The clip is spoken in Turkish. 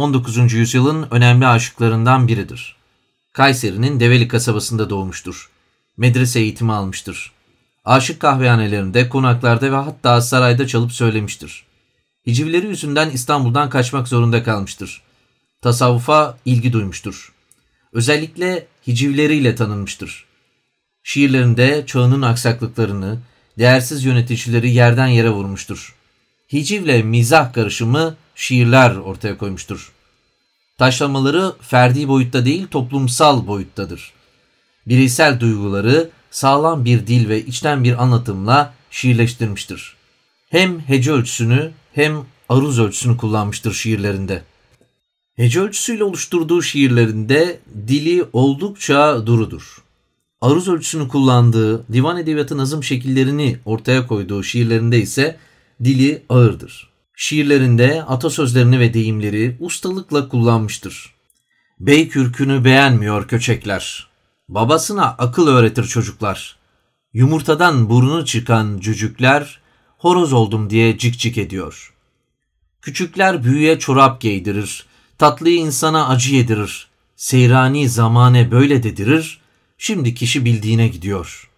19. yüzyılın önemli aşıklarından biridir. Kayseri'nin Develi kasabasında doğmuştur. Medrese eğitimi almıştır. Aşık kahvehanelerinde, konaklarda ve hatta sarayda çalıp söylemiştir. Hicivleri yüzünden İstanbul'dan kaçmak zorunda kalmıştır. Tasavvufa ilgi duymuştur. Özellikle hicivleriyle tanınmıştır. Şiirlerinde çağının aksaklıklarını, değersiz yöneticileri yerden yere vurmuştur. Hicivle mizah karışımı şiirler ortaya koymuştur. Taşlamaları ferdi boyutta değil toplumsal boyuttadır. Bireysel duyguları sağlam bir dil ve içten bir anlatımla şiirleştirmiştir. Hem hece ölçüsünü hem aruz ölçüsünü kullanmıştır şiirlerinde. Hece ölçüsüyle oluşturduğu şiirlerinde dili oldukça durudur. Aruz ölçüsünü kullandığı, divan edebiyatı nazım şekillerini ortaya koyduğu şiirlerinde ise dili ağırdır. Şiirlerinde atasözlerini ve deyimleri ustalıkla kullanmıştır. Bey kürkünü beğenmiyor köçekler. Babasına akıl öğretir çocuklar. Yumurtadan burnu çıkan cücükler horoz oldum diye cik cik ediyor. Küçükler büyüye çorap giydirir, tatlıyı insana acı yedirir. Seyrani zamane böyle dedirir, şimdi kişi bildiğine gidiyor.''